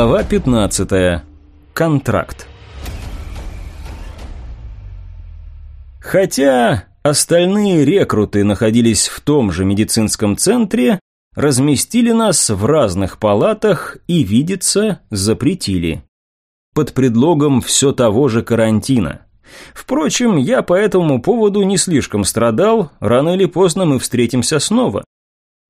Глава 15. Контракт. Хотя остальные рекруты находились в том же медицинском центре, разместили нас в разных палатах и видеться запретили. Под предлогом все того же карантина. Впрочем, я по этому поводу не слишком страдал, рано или поздно мы встретимся снова.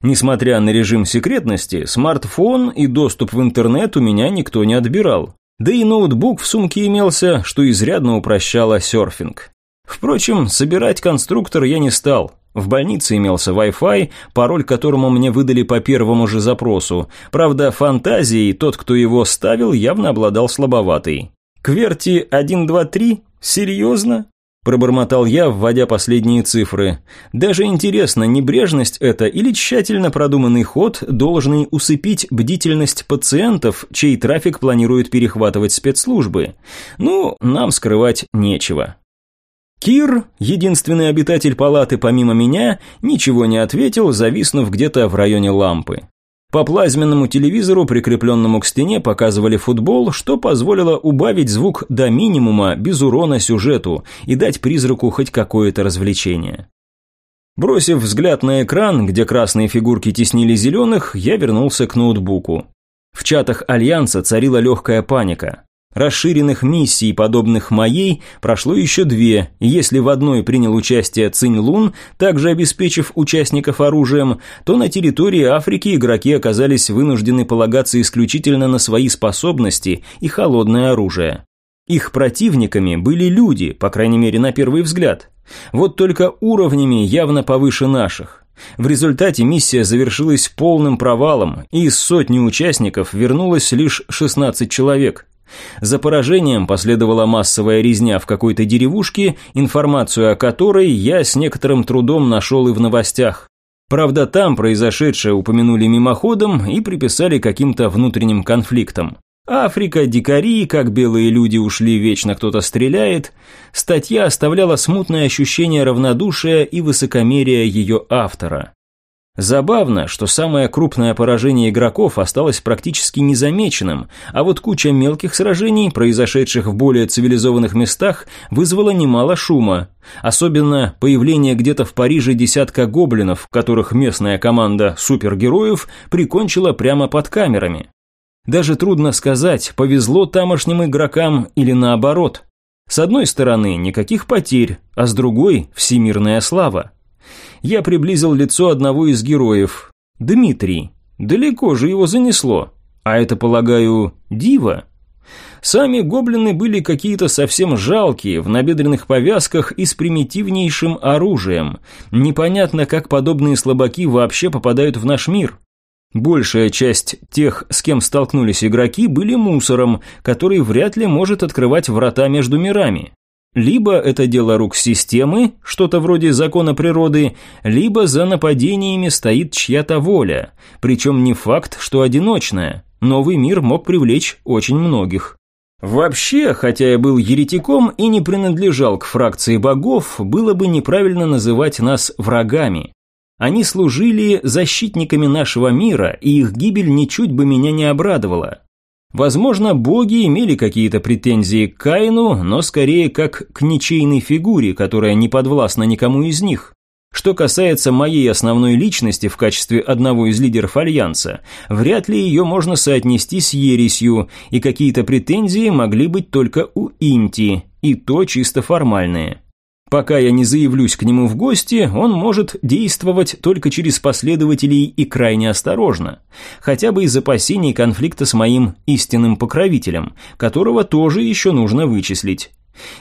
Несмотря на режим секретности, смартфон и доступ в интернет у меня никто не отбирал. Да и ноутбук в сумке имелся, что изрядно упрощало серфинг. Впрочем, собирать конструктор я не стал. В больнице имелся Wi-Fi, пароль которому мне выдали по первому же запросу. Правда, фантазией тот, кто его ставил, явно обладал слабоватой. «Кверти 123? Серьезно?» Пробормотал я, вводя последние цифры. Даже интересно, небрежность это или тщательно продуманный ход, должный усыпить бдительность пациентов, чей трафик планируют перехватывать спецслужбы. Ну, нам скрывать нечего. Кир, единственный обитатель палаты помимо меня, ничего не ответил, зависнув где-то в районе лампы. По плазменному телевизору, прикрепленному к стене, показывали футбол, что позволило убавить звук до минимума без урона сюжету и дать призраку хоть какое-то развлечение. Бросив взгляд на экран, где красные фигурки теснили зеленых, я вернулся к ноутбуку. В чатах Альянса царила легкая паника. Расширенных миссий, подобных моей, прошло еще две, если в одной принял участие Цинь Лун, также обеспечив участников оружием, то на территории Африки игроки оказались вынуждены полагаться исключительно на свои способности и холодное оружие. Их противниками были люди, по крайней мере на первый взгляд. Вот только уровнями явно повыше наших. В результате миссия завершилась полным провалом, и из сотни участников вернулось лишь 16 человек – за поражением последовала массовая резня в какой-то деревушке, информацию о которой я с некоторым трудом нашел и в новостях. Правда, там произошедшее упомянули мимоходом и приписали каким-то внутренним конфликтам. Африка, дикари, как белые люди ушли, вечно кто-то стреляет. Статья оставляла смутное ощущение равнодушия и высокомерия ее автора. Забавно, что самое крупное поражение игроков осталось практически незамеченным, а вот куча мелких сражений, произошедших в более цивилизованных местах, вызвала немало шума. Особенно появление где-то в Париже десятка гоблинов, которых местная команда супергероев прикончила прямо под камерами. Даже трудно сказать, повезло тамошним игрокам или наоборот. С одной стороны, никаких потерь, а с другой – всемирная слава я приблизил лицо одного из героев. Дмитрий. Далеко же его занесло. А это, полагаю, дива? Сами гоблины были какие-то совсем жалкие, в набедренных повязках и с примитивнейшим оружием. Непонятно, как подобные слабаки вообще попадают в наш мир. Большая часть тех, с кем столкнулись игроки, были мусором, который вряд ли может открывать врата между мирами. Либо это дело рук системы, что-то вроде закона природы, либо за нападениями стоит чья-то воля, причем не факт, что одиночная. Новый мир мог привлечь очень многих. Вообще, хотя я был еретиком и не принадлежал к фракции богов, было бы неправильно называть нас врагами. Они служили защитниками нашего мира, и их гибель ничуть бы меня не обрадовала. Возможно, боги имели какие-то претензии к Каину, но скорее как к ничейной фигуре, которая не подвластна никому из них. Что касается моей основной личности в качестве одного из лидеров Альянса, вряд ли ее можно соотнести с ересью, и какие-то претензии могли быть только у Инти, и то чисто формальные. Пока я не заявлюсь к нему в гости, он может действовать только через последователей и крайне осторожно, хотя бы из опасений конфликта с моим истинным покровителем, которого тоже еще нужно вычислить.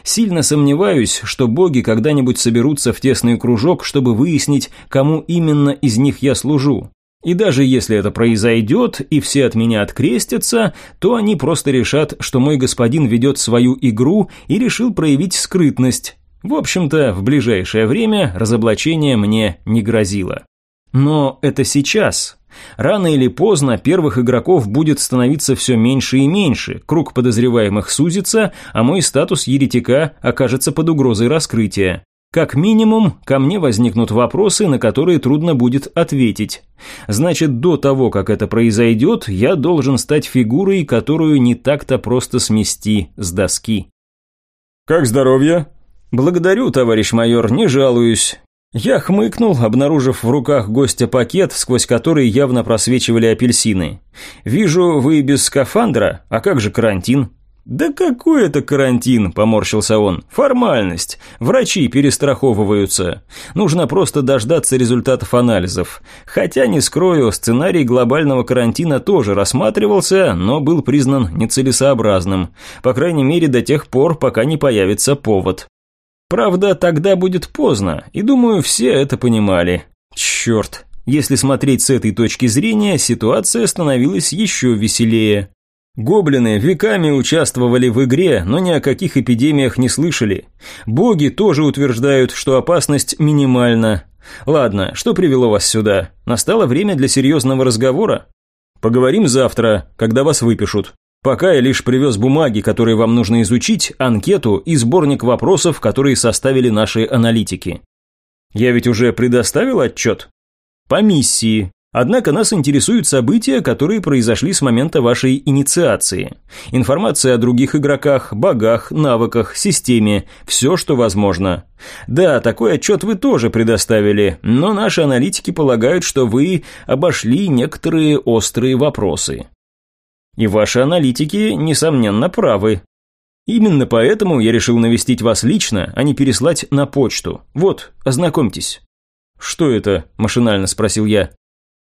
Сильно сомневаюсь, что боги когда-нибудь соберутся в тесный кружок, чтобы выяснить, кому именно из них я служу. И даже если это произойдет, и все от меня открестятся, то они просто решат, что мой господин ведет свою игру и решил проявить скрытность, в общем-то, в ближайшее время разоблачение мне не грозило. Но это сейчас. Рано или поздно первых игроков будет становиться все меньше и меньше, круг подозреваемых сузится, а мой статус еретика окажется под угрозой раскрытия. Как минимум, ко мне возникнут вопросы, на которые трудно будет ответить. Значит, до того, как это произойдет, я должен стать фигурой, которую не так-то просто смести с доски. «Как здоровье?» «Благодарю, товарищ майор, не жалуюсь. Я хмыкнул, обнаружив в руках гостя пакет, сквозь который явно просвечивали апельсины. «Вижу, вы без скафандра, а как же карантин?» «Да какой это карантин?» – поморщился он. «Формальность. Врачи перестраховываются. Нужно просто дождаться результатов анализов. Хотя, не скрою, сценарий глобального карантина тоже рассматривался, но был признан нецелесообразным. По крайней мере, до тех пор, пока не появится повод. Правда, тогда будет поздно, и думаю, все это понимали. Черт, если смотреть с этой точки зрения, ситуация становилась еще веселее. Гоблины веками участвовали в игре, но ни о каких эпидемиях не слышали. Боги тоже утверждают, что опасность минимальна. Ладно, что привело вас сюда? Настало время для серьезного разговора? Поговорим завтра, когда вас выпишут. Пока я лишь привез бумаги, которые вам нужно изучить, анкету и сборник вопросов, которые составили наши аналитики. Я ведь уже предоставил отчет? По миссии. Однако нас интересуют события, которые произошли с момента вашей инициации. Информация о других игроках, богах, навыках, системе, все, что возможно. Да, такой отчет вы тоже предоставили, но наши аналитики полагают, что вы обошли некоторые острые вопросы. И ваши аналитики, несомненно, правы. Именно поэтому я решил навестить вас лично, а не переслать на почту. Вот, ознакомьтесь. Что это? машинально спросил я.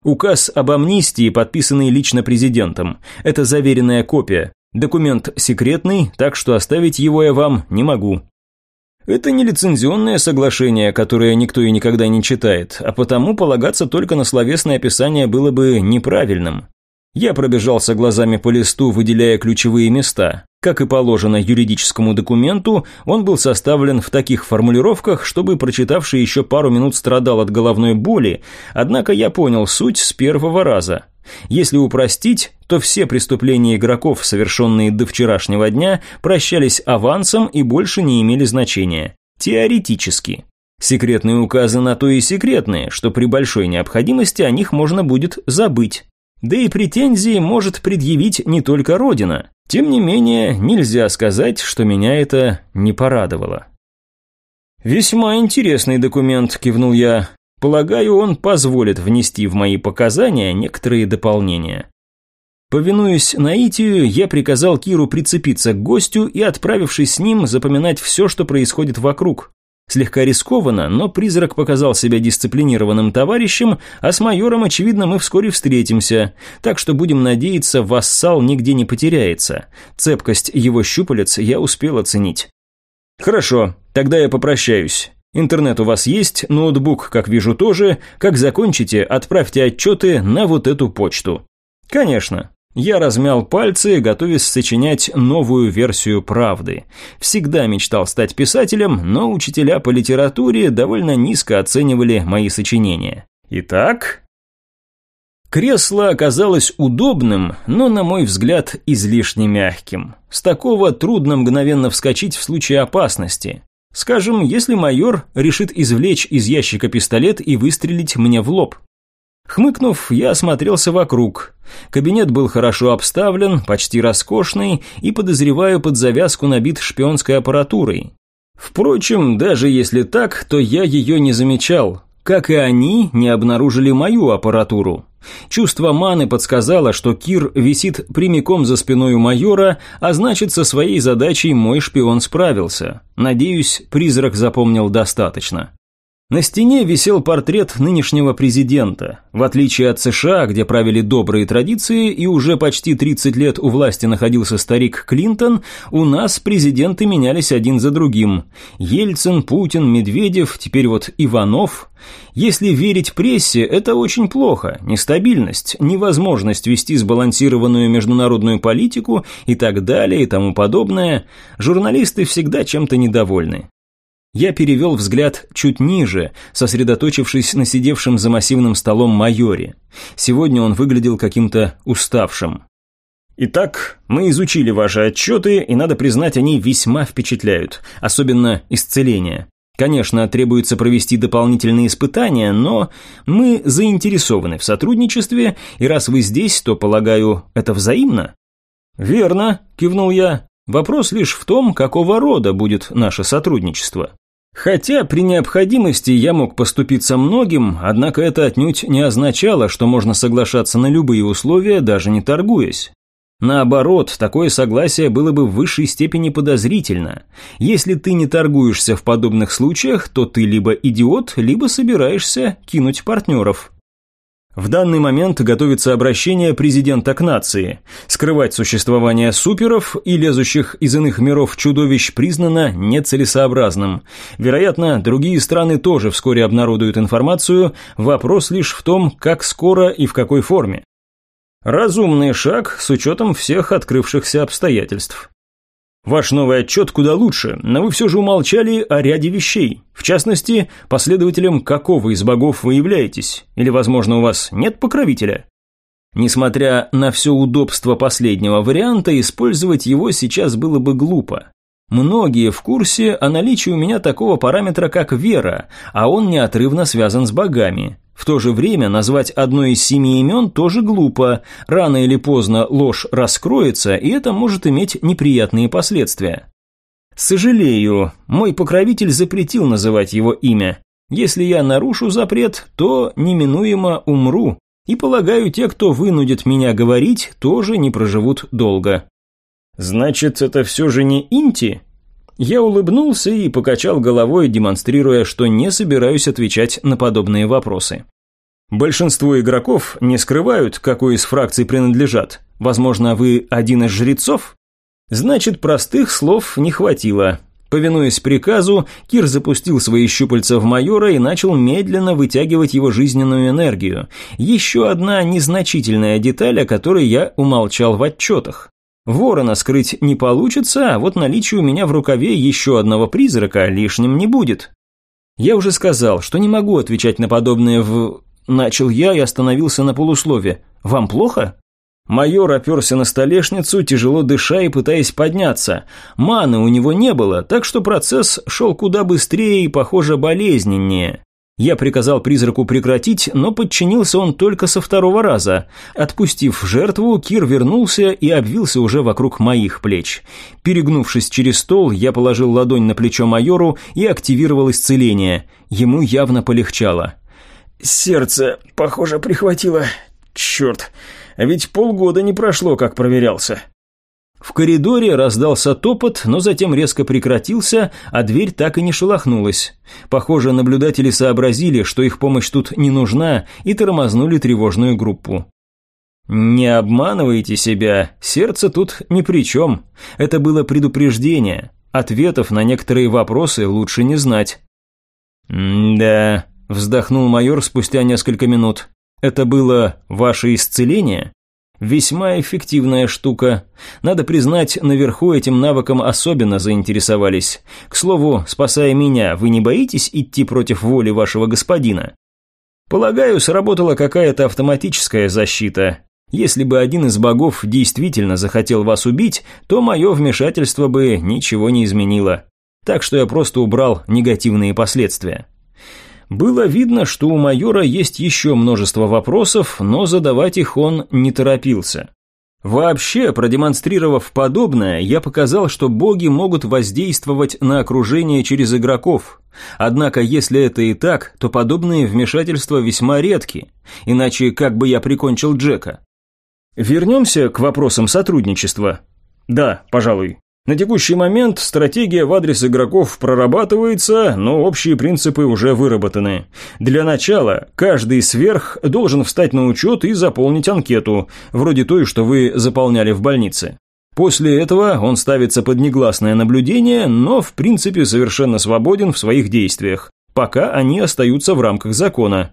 Указ об амнистии, подписанный лично президентом. Это заверенная копия. Документ секретный, так что оставить его я вам не могу. Это не лицензионное соглашение, которое никто и никогда не читает, а потому полагаться только на словесное описание было бы неправильным. Я пробежался глазами по листу, выделяя ключевые места. Как и положено юридическому документу, он был составлен в таких формулировках, чтобы прочитавший еще пару минут страдал от головной боли, однако я понял суть с первого раза. Если упростить, то все преступления игроков, совершенные до вчерашнего дня, прощались авансом и больше не имели значения. Теоретически. Секретные указы на то и секретные, что при большой необходимости о них можно будет забыть. Да и претензии может предъявить не только Родина. Тем не менее, нельзя сказать, что меня это не порадовало. «Весьма интересный документ», – кивнул я. «Полагаю, он позволит внести в мои показания некоторые дополнения». Повинуясь наитию, я приказал Киру прицепиться к гостю и, отправившись с ним, запоминать все, что происходит вокруг. Слегка рискованно, но призрак показал себя дисциплинированным товарищем, а с майором, очевидно, мы вскоре встретимся. Так что будем надеяться, вассал нигде не потеряется. Цепкость его щупалец я успел оценить. Хорошо, тогда я попрощаюсь. Интернет у вас есть, ноутбук, как вижу, тоже. Как закончите, отправьте отчеты на вот эту почту. Конечно. Я размял пальцы, готовясь сочинять новую версию правды. Всегда мечтал стать писателем, но учителя по литературе довольно низко оценивали мои сочинения. Итак... Кресло оказалось удобным, но, на мой взгляд, излишне мягким. С такого трудно мгновенно вскочить в случае опасности. Скажем, если майор решит извлечь из ящика пистолет и выстрелить мне в лоб. Хмыкнув, я осмотрелся вокруг. Кабинет был хорошо обставлен, почти роскошный и, подозреваю, под завязку набит шпионской аппаратурой. Впрочем, даже если так, то я ее не замечал, как и они не обнаружили мою аппаратуру. Чувство маны подсказало, что Кир висит прямиком за спиной у майора, а значит, со своей задачей мой шпион справился. Надеюсь, призрак запомнил достаточно. На стене висел портрет нынешнего президента. В отличие от США, где правили добрые традиции и уже почти 30 лет у власти находился старик Клинтон, у нас президенты менялись один за другим. Ельцин, Путин, Медведев, теперь вот Иванов. Если верить прессе, это очень плохо. Нестабильность, невозможность вести сбалансированную международную политику и так далее и тому подобное. Журналисты всегда чем-то недовольны. Я перевел взгляд чуть ниже, сосредоточившись на сидевшем за массивным столом майоре. Сегодня он выглядел каким-то уставшим. Итак, мы изучили ваши отчеты, и, надо признать, они весьма впечатляют, особенно исцеление. Конечно, требуется провести дополнительные испытания, но мы заинтересованы в сотрудничестве, и раз вы здесь, то, полагаю, это взаимно?» «Верно», – кивнул я. «Вопрос лишь в том, какого рода будет наше сотрудничество». Хотя при необходимости я мог поступиться многим, однако это отнюдь не означало, что можно соглашаться на любые условия, даже не торгуясь. Наоборот, такое согласие было бы в высшей степени подозрительно. Если ты не торгуешься в подобных случаях, то ты либо идиот, либо собираешься кинуть партнеров. В данный момент готовится обращение президента к нации. Скрывать существование суперов и лезущих из иных миров чудовищ признано нецелесообразным. Вероятно, другие страны тоже вскоре обнародуют информацию, вопрос лишь в том, как скоро и в какой форме. Разумный шаг с учетом всех открывшихся обстоятельств. Ваш новый отчет куда лучше, но вы все же умолчали о ряде вещей. В частности, последователем какого из богов вы являетесь? Или, возможно, у вас нет покровителя? Несмотря на все удобство последнего варианта, использовать его сейчас было бы глупо. Многие в курсе о наличии у меня такого параметра, как вера, а он неотрывно связан с богами. В то же время назвать одно из семи имен тоже глупо. Рано или поздно ложь раскроется, и это может иметь неприятные последствия. Сожалею, мой покровитель запретил называть его имя. Если я нарушу запрет, то неминуемо умру. И полагаю, те, кто вынудит меня говорить, тоже не проживут долго. Значит, это все же не Инти? Я улыбнулся и покачал головой, демонстрируя, что не собираюсь отвечать на подобные вопросы. Большинство игроков не скрывают, какой из фракций принадлежат. Возможно, вы один из жрецов? Значит, простых слов не хватило. Повинуясь приказу, Кир запустил свои щупальца в майора и начал медленно вытягивать его жизненную энергию. Еще одна незначительная деталь, о которой я умолчал в отчетах. Ворона скрыть не получится, а вот наличие у меня в рукаве еще одного призрака лишним не будет. Я уже сказал, что не могу отвечать на подобное в... Начал я и остановился на полуслове. «Вам плохо?» Майор оперся на столешницу, тяжело дыша и пытаясь подняться. Маны у него не было, так что процесс шел куда быстрее и, похоже, болезненнее. Я приказал призраку прекратить, но подчинился он только со второго раза. Отпустив жертву, Кир вернулся и обвился уже вокруг моих плеч. Перегнувшись через стол, я положил ладонь на плечо майору и активировал исцеление. Ему явно полегчало. «Сердце, похоже, прихватило. Черт, а ведь полгода не прошло, как проверялся». В коридоре раздался топот, но затем резко прекратился, а дверь так и не шелохнулась. Похоже, наблюдатели сообразили, что их помощь тут не нужна, и тормознули тревожную группу. «Не обманывайте себя, сердце тут ни при чем. Это было предупреждение. Ответов на некоторые вопросы лучше не знать». «Да», – вздохнул майор спустя несколько минут. «Это было ваше исцеление?» Весьма эффективная штука. Надо признать, наверху этим навыком особенно заинтересовались. К слову, спасая меня, вы не боитесь идти против воли вашего господина? Полагаю, сработала какая-то автоматическая защита. Если бы один из богов действительно захотел вас убить, то мое вмешательство бы ничего не изменило. Так что я просто убрал негативные последствия. Было видно, что у майора есть еще множество вопросов, но задавать их он не торопился. Вообще, продемонстрировав подобное, я показал, что боги могут воздействовать на окружение через игроков. Однако, если это и так, то подобные вмешательства весьма редки, иначе как бы я прикончил Джека. Вернемся к вопросам сотрудничества. Да, пожалуй. На текущий момент стратегия в адрес игроков прорабатывается, но общие принципы уже выработаны. Для начала каждый сверх должен встать на учет и заполнить анкету, вроде той, что вы заполняли в больнице. После этого он ставится под негласное наблюдение, но в принципе совершенно свободен в своих действиях, пока они остаются в рамках закона.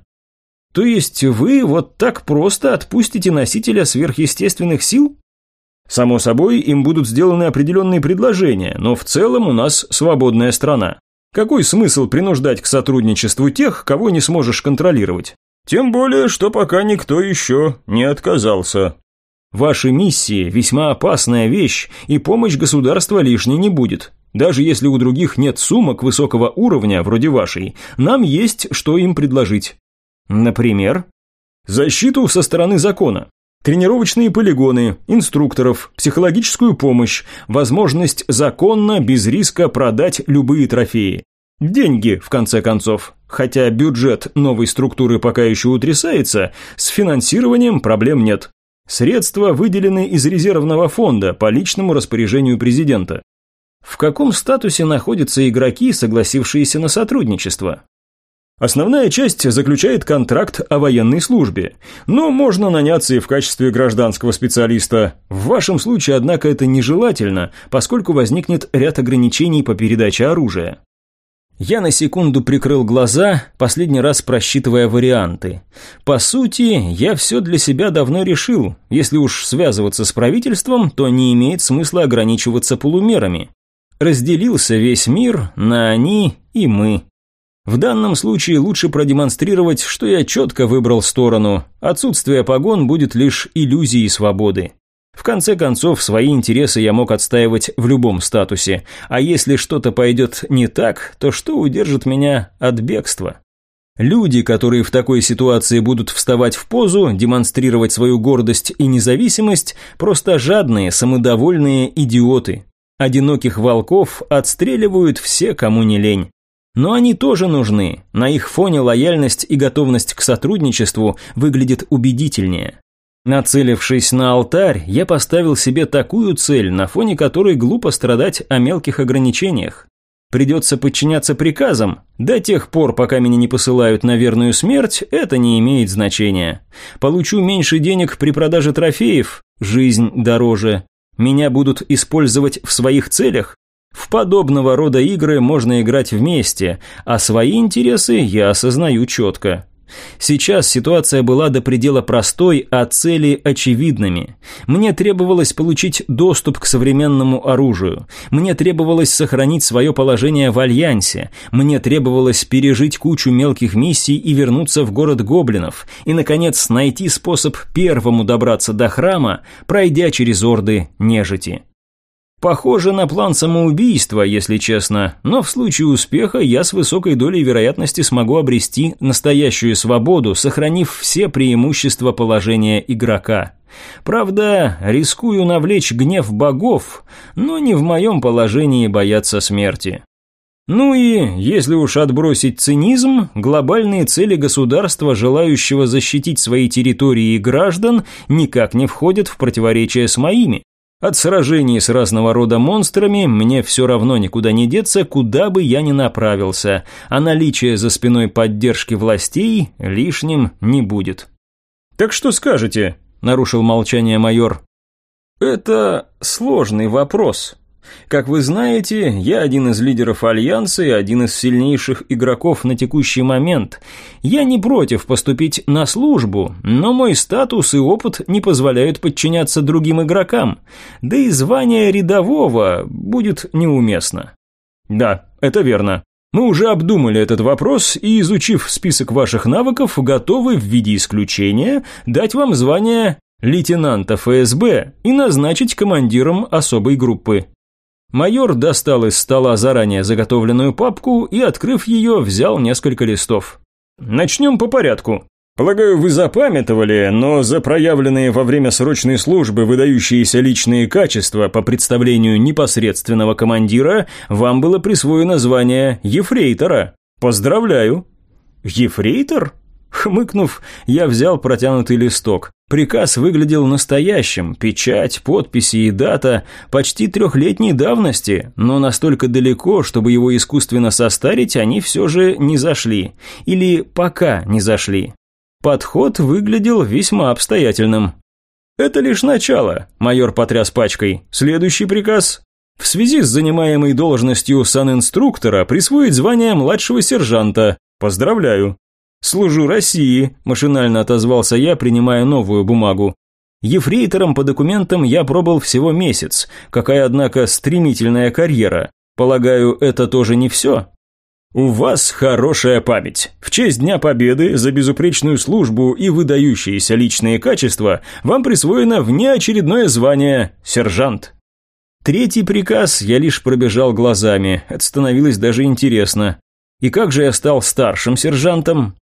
То есть вы вот так просто отпустите носителя сверхъестественных сил? Само собой, им будут сделаны определенные предложения, но в целом у нас свободная страна. Какой смысл принуждать к сотрудничеству тех, кого не сможешь контролировать? Тем более, что пока никто еще не отказался. Ваши миссии – весьма опасная вещь, и помощь государства лишней не будет. Даже если у других нет сумок высокого уровня, вроде вашей, нам есть что им предложить. Например, защиту со стороны закона, тренировочные полигоны, инструкторов, психологическую помощь, возможность законно, без риска продать любые трофеи. Деньги, в конце концов. Хотя бюджет новой структуры пока еще утрясается, с финансированием проблем нет. Средства выделены из резервного фонда по личному распоряжению президента. В каком статусе находятся игроки, согласившиеся на сотрудничество? Основная часть заключает контракт о военной службе, но можно наняться и в качестве гражданского специалиста. В вашем случае, однако, это нежелательно, поскольку возникнет ряд ограничений по передаче оружия. Я на секунду прикрыл глаза, последний раз просчитывая варианты. По сути, я все для себя давно решил. Если уж связываться с правительством, то не имеет смысла ограничиваться полумерами. Разделился весь мир на «они» и «мы». В данном случае лучше продемонстрировать, что я четко выбрал сторону. Отсутствие погон будет лишь иллюзией свободы. В конце концов, свои интересы я мог отстаивать в любом статусе, а если что-то пойдет не так, то что удержит меня от бегства? Люди, которые в такой ситуации будут вставать в позу, демонстрировать свою гордость и независимость, просто жадные, самодовольные идиоты. Одиноких волков отстреливают все, кому не лень. Но они тоже нужны, на их фоне лояльность и готовность к сотрудничеству выглядит убедительнее. Нацелившись на алтарь, я поставил себе такую цель, на фоне которой глупо страдать о мелких ограничениях. Придется подчиняться приказам. До тех пор, пока меня не посылают на верную смерть, это не имеет значения. Получу меньше денег при продаже трофеев, жизнь дороже. Меня будут использовать в своих целях? В подобного рода игры можно играть вместе, а свои интересы я осознаю четко. Сейчас ситуация была до предела простой, а цели очевидными. Мне требовалось получить доступ к современному оружию. Мне требовалось сохранить свое положение в Альянсе. Мне требовалось пережить кучу мелких миссий и вернуться в город гоблинов. И, наконец, найти способ первому добраться до храма, пройдя через орды нежити. Похоже на план самоубийства, если честно, но в случае успеха я с высокой долей вероятности смогу обрести настоящую свободу, сохранив все преимущества положения игрока. Правда, рискую навлечь гнев богов, но не в моем положении бояться смерти. Ну и, если уж отбросить цинизм, глобальные цели государства, желающего защитить свои территории и граждан, никак не входят в противоречие с моими. От сражений с разного рода монстрами мне все равно никуда не деться, куда бы я ни направился, а наличие за спиной поддержки властей лишним не будет. «Так что скажете?» – нарушил молчание майор. «Это сложный вопрос», как вы знаете, я один из лидеров Альянса и один из сильнейших игроков на текущий момент. Я не против поступить на службу, но мой статус и опыт не позволяют подчиняться другим игрокам, да и звание рядового будет неуместно. Да, это верно. Мы уже обдумали этот вопрос и, изучив список ваших навыков, готовы в виде исключения дать вам звание лейтенанта ФСБ и назначить командиром особой группы. Майор достал из стола заранее заготовленную папку и, открыв ее, взял несколько листов. «Начнем по порядку. Полагаю, вы запамятовали, но за проявленные во время срочной службы выдающиеся личные качества по представлению непосредственного командира вам было присвоено звание ефрейтора. Поздравляю!» «Ефрейтор?» Хмыкнув, я взял протянутый листок. Приказ выглядел настоящим, печать, подписи и дата почти трехлетней давности, но настолько далеко, чтобы его искусственно состарить, они все же не зашли. Или пока не зашли. Подход выглядел весьма обстоятельным. «Это лишь начало», – майор потряс пачкой. «Следующий приказ в связи с занимаемой должностью санинструктора присвоить звание младшего сержанта. Поздравляю. «Служу России», – машинально отозвался я, принимая новую бумагу. Ефрейтором по документам я пробыл всего месяц. Какая, однако, стремительная карьера. Полагаю, это тоже не все? У вас хорошая память. В честь Дня Победы за безупречную службу и выдающиеся личные качества вам присвоено внеочередное звание «Сержант». Третий приказ я лишь пробежал глазами, это становилось даже интересно. И как же я стал старшим сержантом?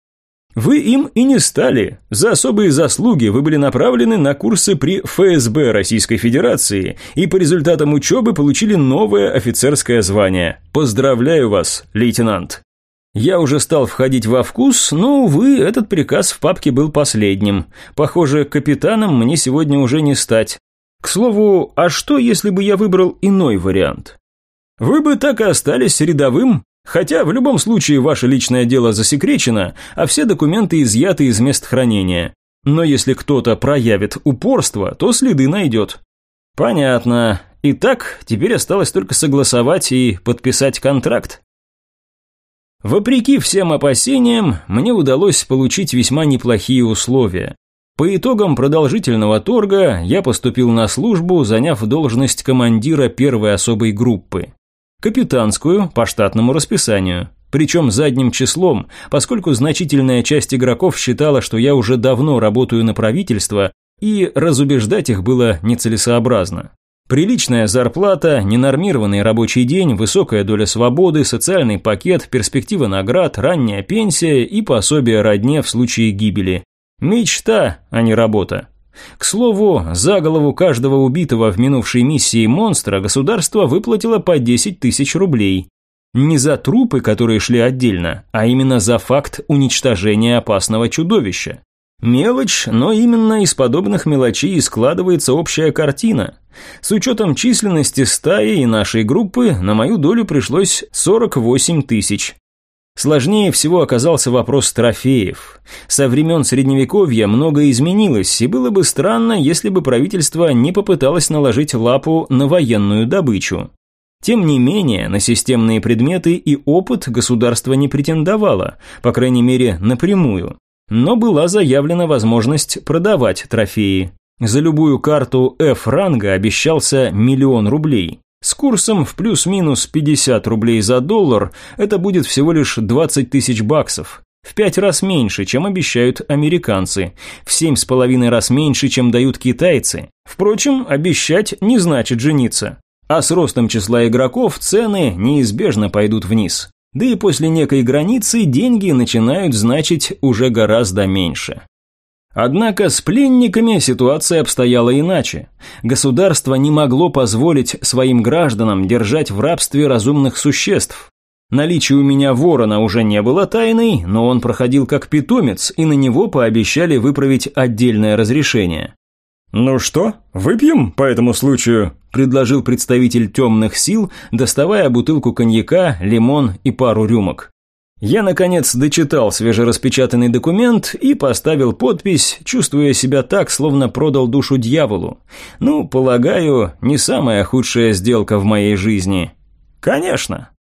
Вы им и не стали. За особые заслуги вы были направлены на курсы при ФСБ Российской Федерации и по результатам учебы получили новое офицерское звание. Поздравляю вас, лейтенант. Я уже стал входить во вкус, но, увы, этот приказ в папке был последним. Похоже, капитаном мне сегодня уже не стать. К слову, а что, если бы я выбрал иной вариант? Вы бы так и остались рядовым, Хотя в любом случае ваше личное дело засекречено, а все документы изъяты из мест хранения. Но если кто-то проявит упорство, то следы найдет. Понятно. Итак, теперь осталось только согласовать и подписать контракт. Вопреки всем опасениям, мне удалось получить весьма неплохие условия. По итогам продолжительного торга я поступил на службу, заняв должность командира первой особой группы капитанскую по штатному расписанию. Причем задним числом, поскольку значительная часть игроков считала, что я уже давно работаю на правительство, и разубеждать их было нецелесообразно. Приличная зарплата, ненормированный рабочий день, высокая доля свободы, социальный пакет, перспектива наград, ранняя пенсия и пособие родне в случае гибели. Мечта, а не работа. К слову, за голову каждого убитого в минувшей миссии монстра государство выплатило по 10 тысяч рублей. Не за трупы, которые шли отдельно, а именно за факт уничтожения опасного чудовища. Мелочь, но именно из подобных мелочей складывается общая картина. С учетом численности стаи и нашей группы, на мою долю пришлось 48 тысяч. Сложнее всего оказался вопрос трофеев. Со времен Средневековья многое изменилось, и было бы странно, если бы правительство не попыталось наложить лапу на военную добычу. Тем не менее, на системные предметы и опыт государство не претендовало, по крайней мере, напрямую. Но была заявлена возможность продавать трофеи. За любую карту F-ранга обещался миллион рублей. С курсом в плюс-минус 50 рублей за доллар это будет всего лишь 20 тысяч баксов. В пять раз меньше, чем обещают американцы. В семь с половиной раз меньше, чем дают китайцы. Впрочем, обещать не значит жениться. А с ростом числа игроков цены неизбежно пойдут вниз. Да и после некой границы деньги начинают значить уже гораздо меньше. Однако с пленниками ситуация обстояла иначе. Государство не могло позволить своим гражданам держать в рабстве разумных существ. Наличие у меня ворона уже не было тайной, но он проходил как питомец, и на него пообещали выправить отдельное разрешение. «Ну что, выпьем по этому случаю?» – предложил представитель темных сил, доставая бутылку коньяка, лимон и пару рюмок. Я, наконец, дочитал свежераспечатанный документ и поставил подпись, чувствуя себя так, словно продал душу дьяволу. Ну, полагаю, не самая худшая сделка в моей жизни. Конечно.